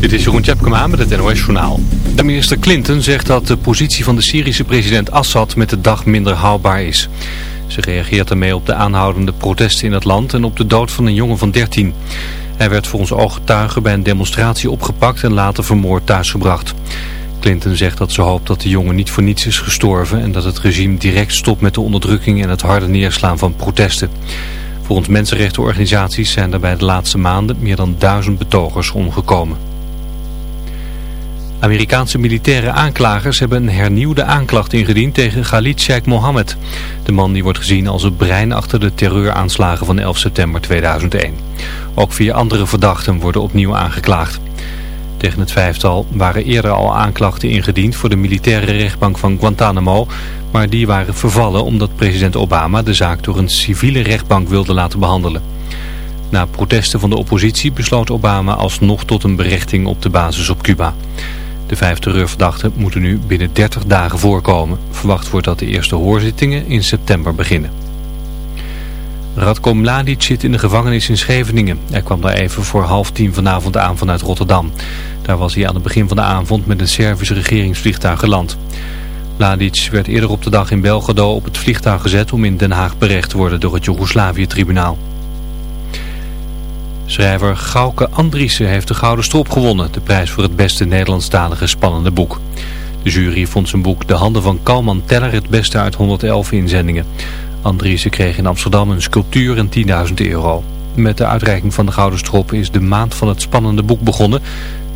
Dit is Jeroen Tjepkema met het NOS Journaal. De minister Clinton zegt dat de positie van de Syrische president Assad met de dag minder haalbaar is. Ze reageert ermee op de aanhoudende protesten in het land en op de dood van een jongen van 13. Hij werd volgens ooggetuigen bij een demonstratie opgepakt en later vermoord thuisgebracht. Clinton zegt dat ze hoopt dat de jongen niet voor niets is gestorven en dat het regime direct stopt met de onderdrukking en het harde neerslaan van protesten. Volgens mensenrechtenorganisaties zijn er bij de laatste maanden meer dan duizend betogers omgekomen. Amerikaanse militaire aanklagers hebben een hernieuwde aanklacht ingediend tegen Khalid Sheikh Mohammed. De man die wordt gezien als het brein achter de terreuraanslagen van 11 september 2001. Ook vier andere verdachten worden opnieuw aangeklaagd. Tegen het vijftal waren eerder al aanklachten ingediend voor de militaire rechtbank van Guantanamo, maar die waren vervallen omdat president Obama de zaak door een civiele rechtbank wilde laten behandelen. Na protesten van de oppositie besloot Obama alsnog tot een berechting op de basis op Cuba. De vijf terreurverdachten moeten nu binnen 30 dagen voorkomen. Verwacht wordt dat de eerste hoorzittingen in september beginnen. Radko Mladic zit in de gevangenis in Scheveningen. Hij kwam daar even voor half tien vanavond aan vanuit Rotterdam. Daar was hij aan het begin van de avond met een Servische regeringsvliegtuig geland. Mladic werd eerder op de dag in Belgrado op het vliegtuig gezet om in Den Haag berecht te worden door het Joegoslavië-tribunaal. Schrijver Gauke Andriessen heeft de Gouden Strop gewonnen, de prijs voor het beste Nederlandstalige spannende boek. De jury vond zijn boek De Handen van Kalman Teller het beste uit 111 inzendingen. Andriessen kreeg in Amsterdam een sculptuur en 10.000 euro. Met de uitreiking van de Gouden Strop is de maand van het spannende boek begonnen.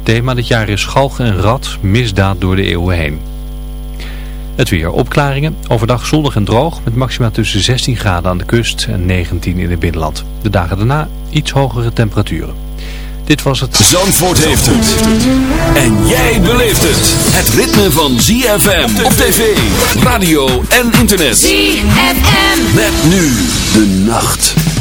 Thema dit jaar is Galg en Rad, misdaad door de eeuwen heen. Het weer opklaringen, overdag zonnig en droog met maxima tussen 16 graden aan de kust en 19 in het binnenland. De dagen daarna iets hogere temperaturen. Dit was het... Zandvoort heeft het. En jij beleeft het. Het ritme van ZFM op tv, radio en internet. ZFM. Met nu de nacht.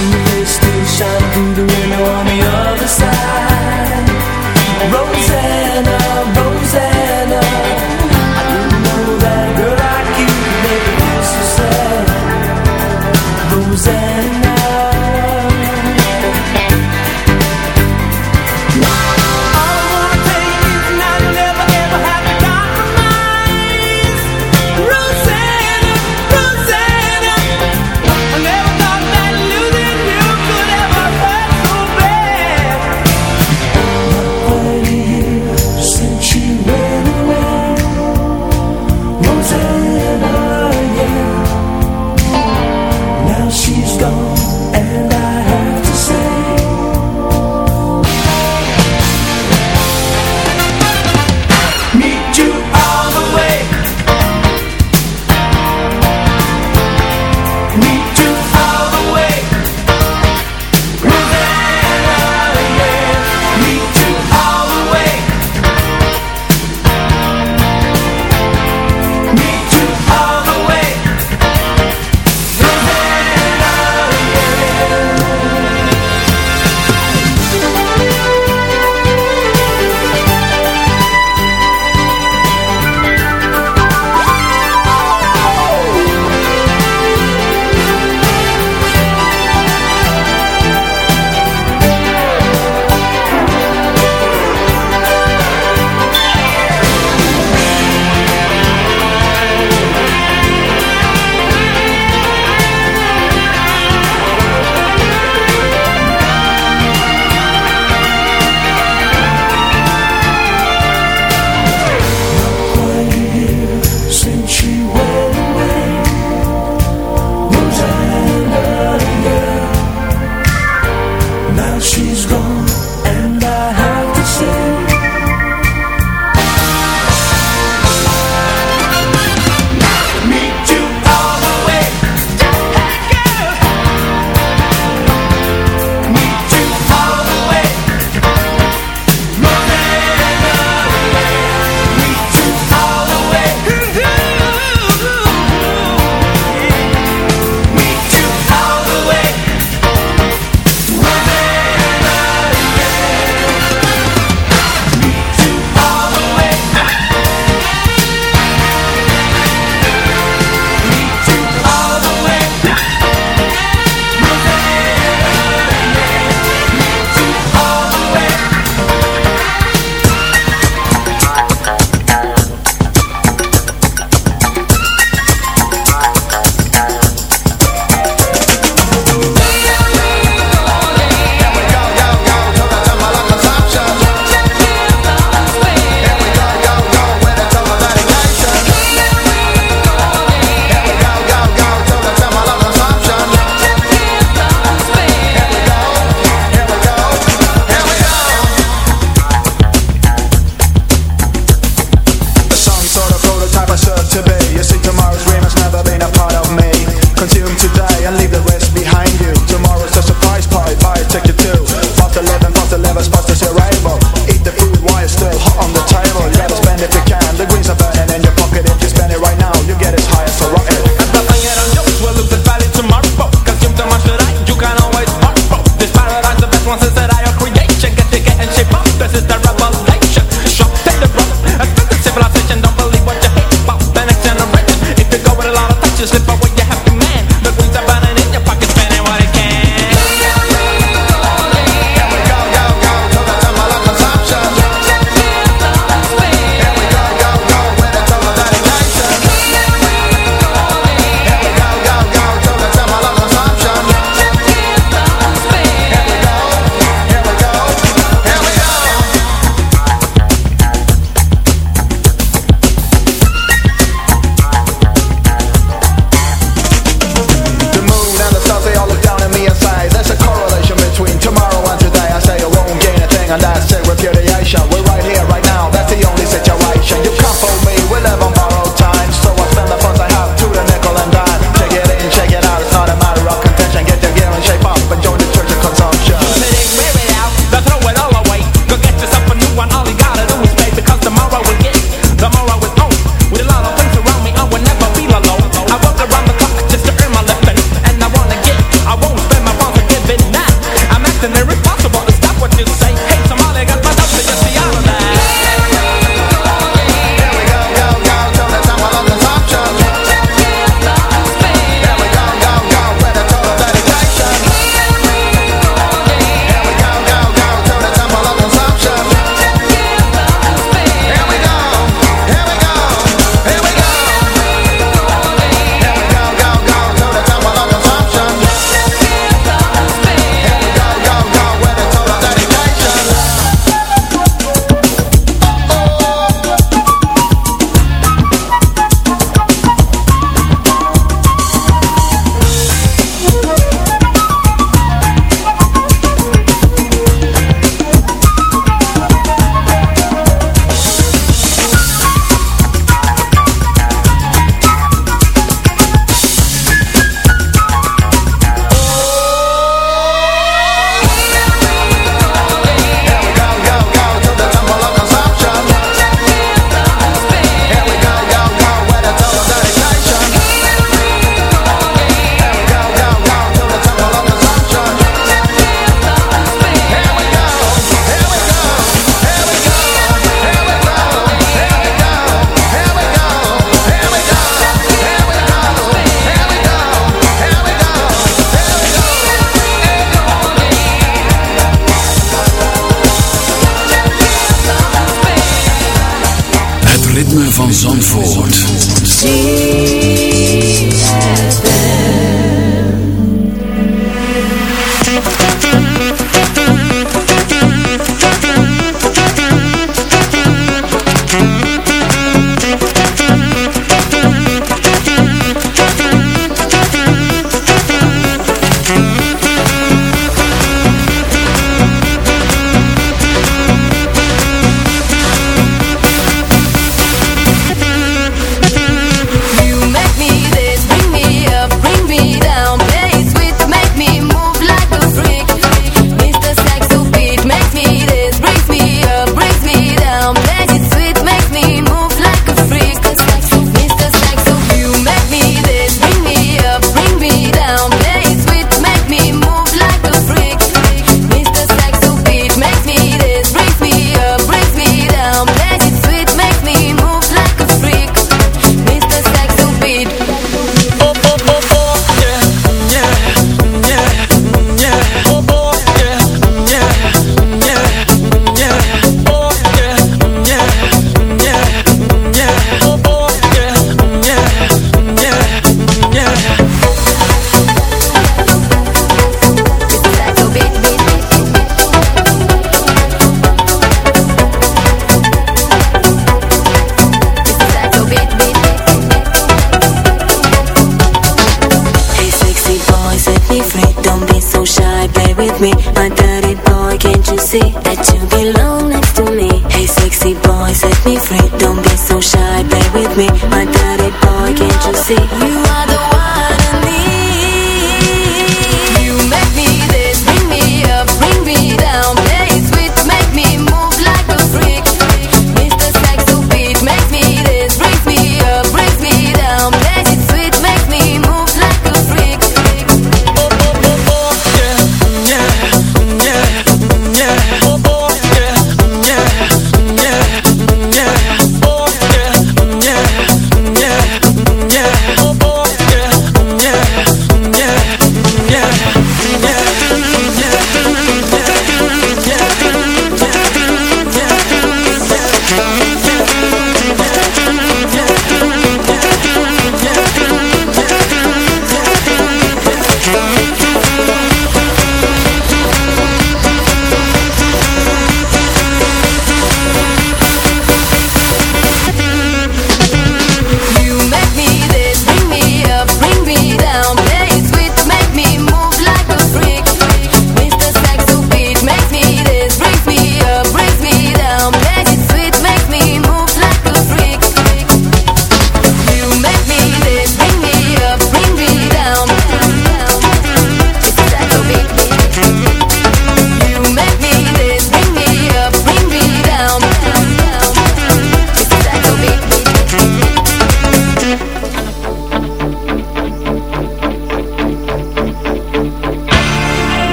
to the station through the window on the other side.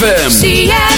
Is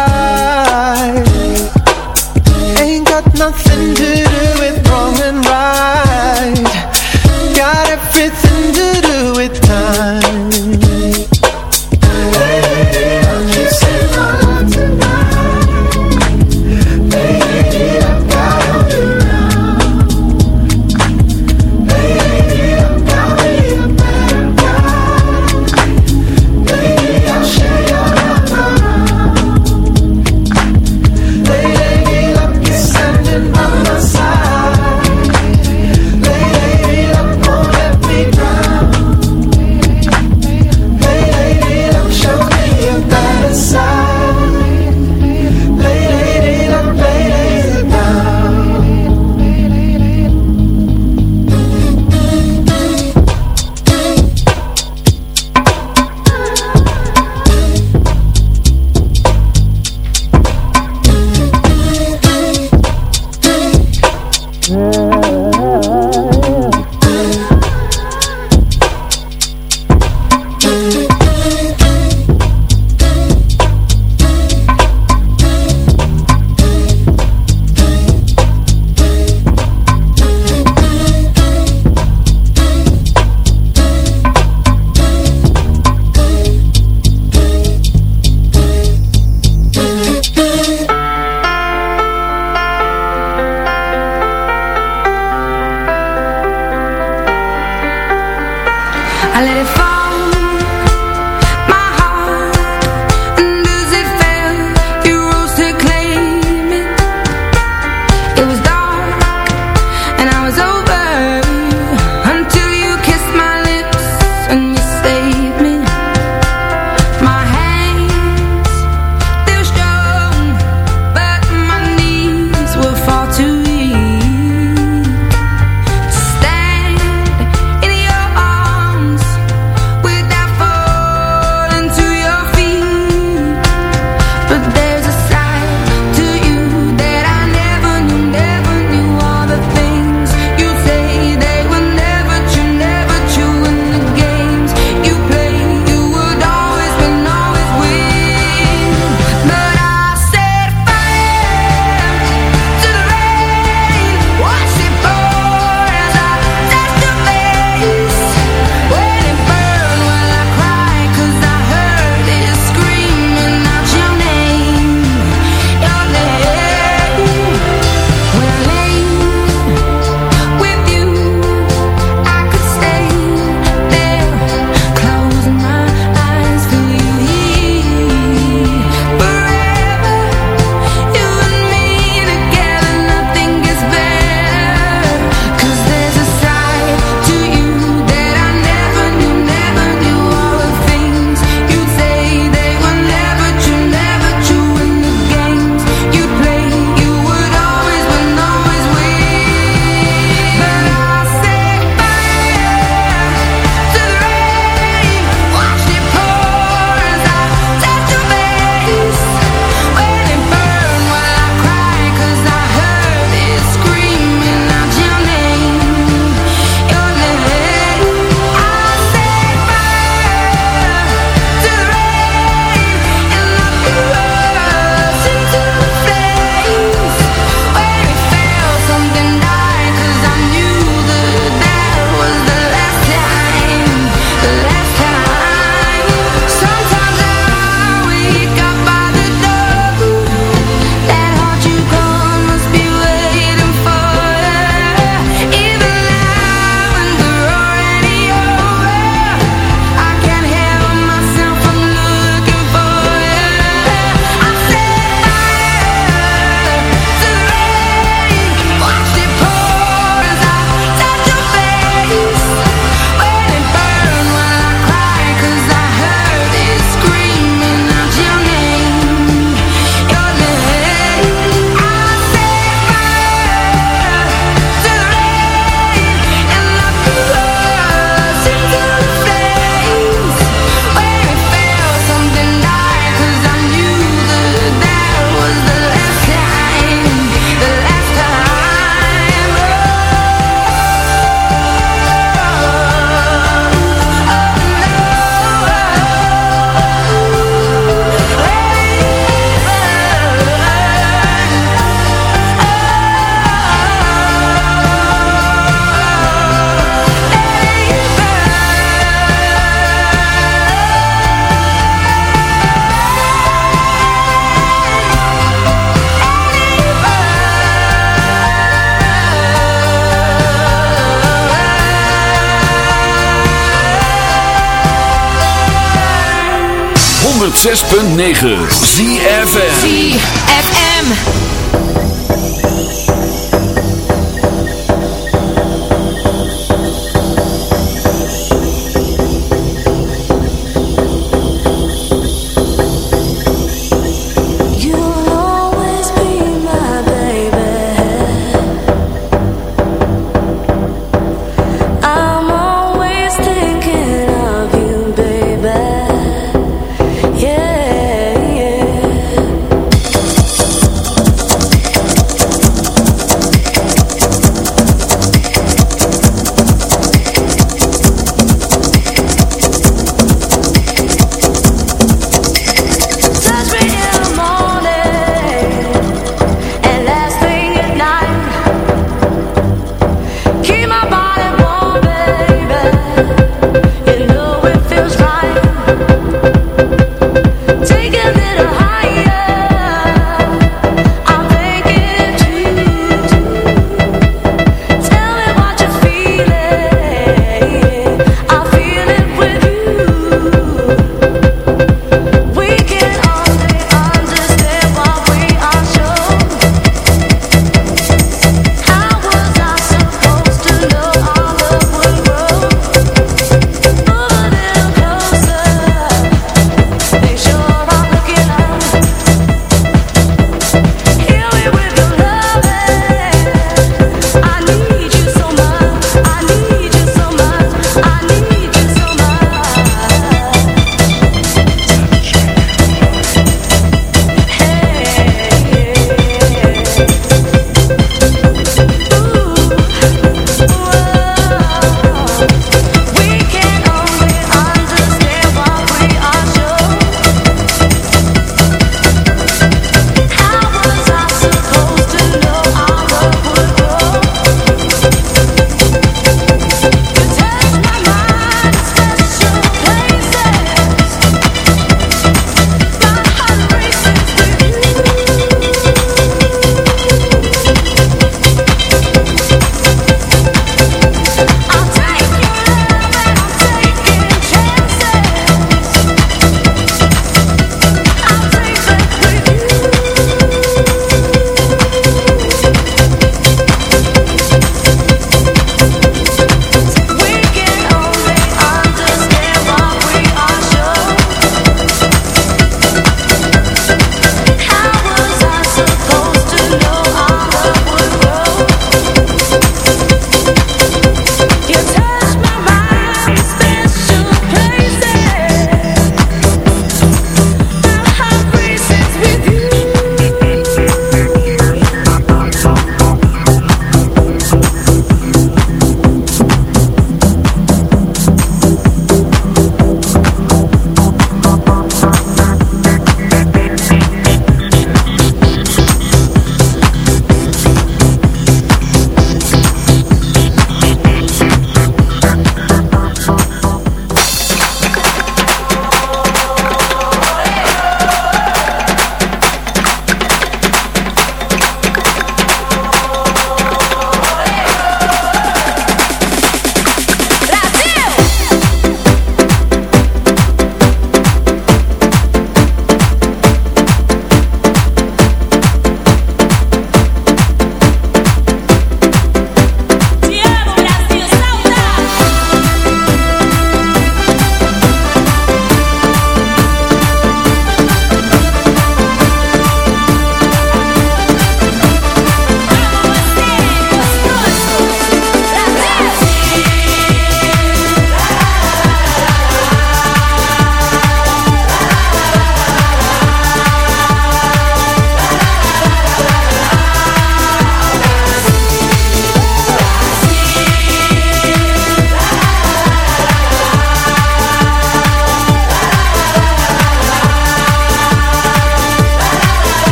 106.9 ZFM ZFM.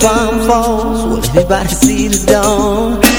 Bomb falls, will everybody see the dawn?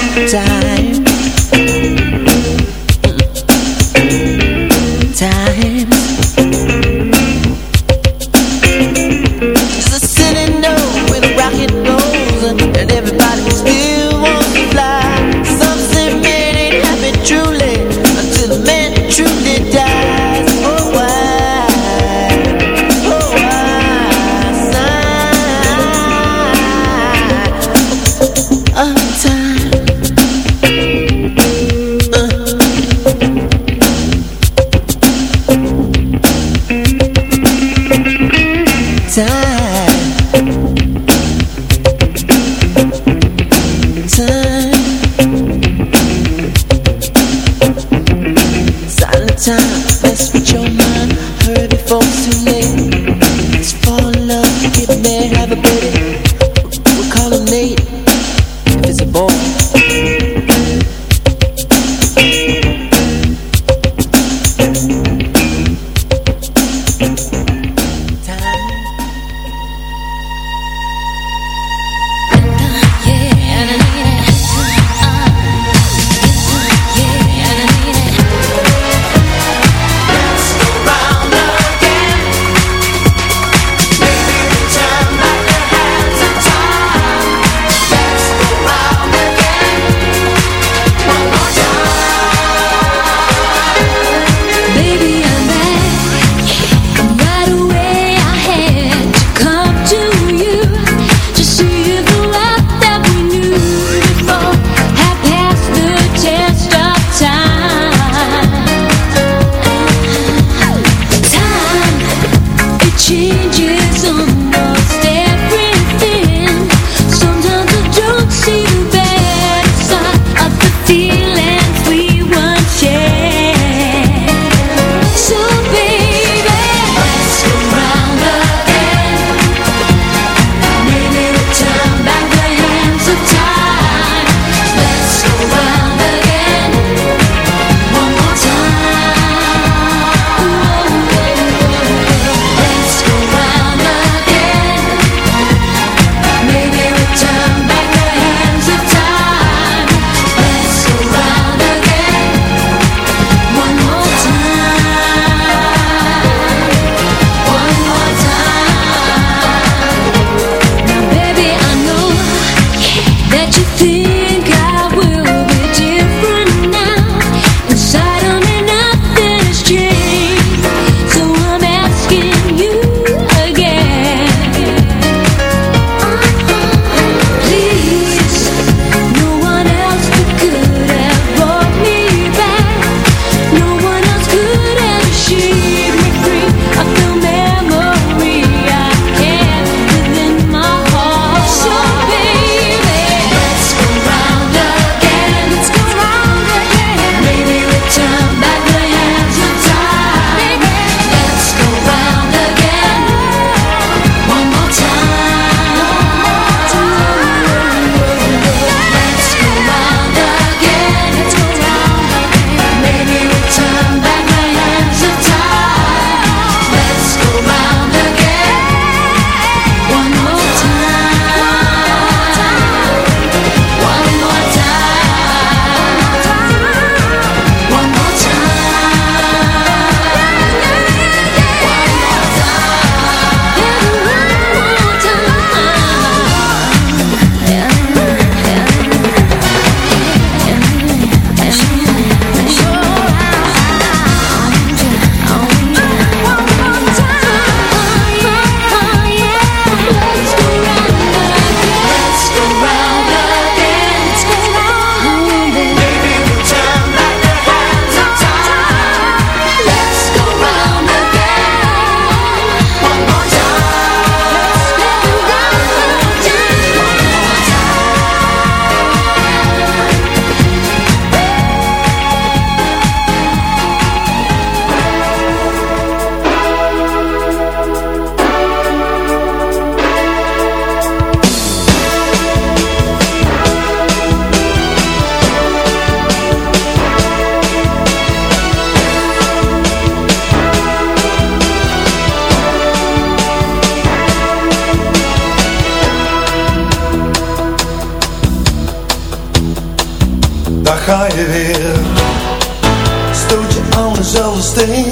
Ven.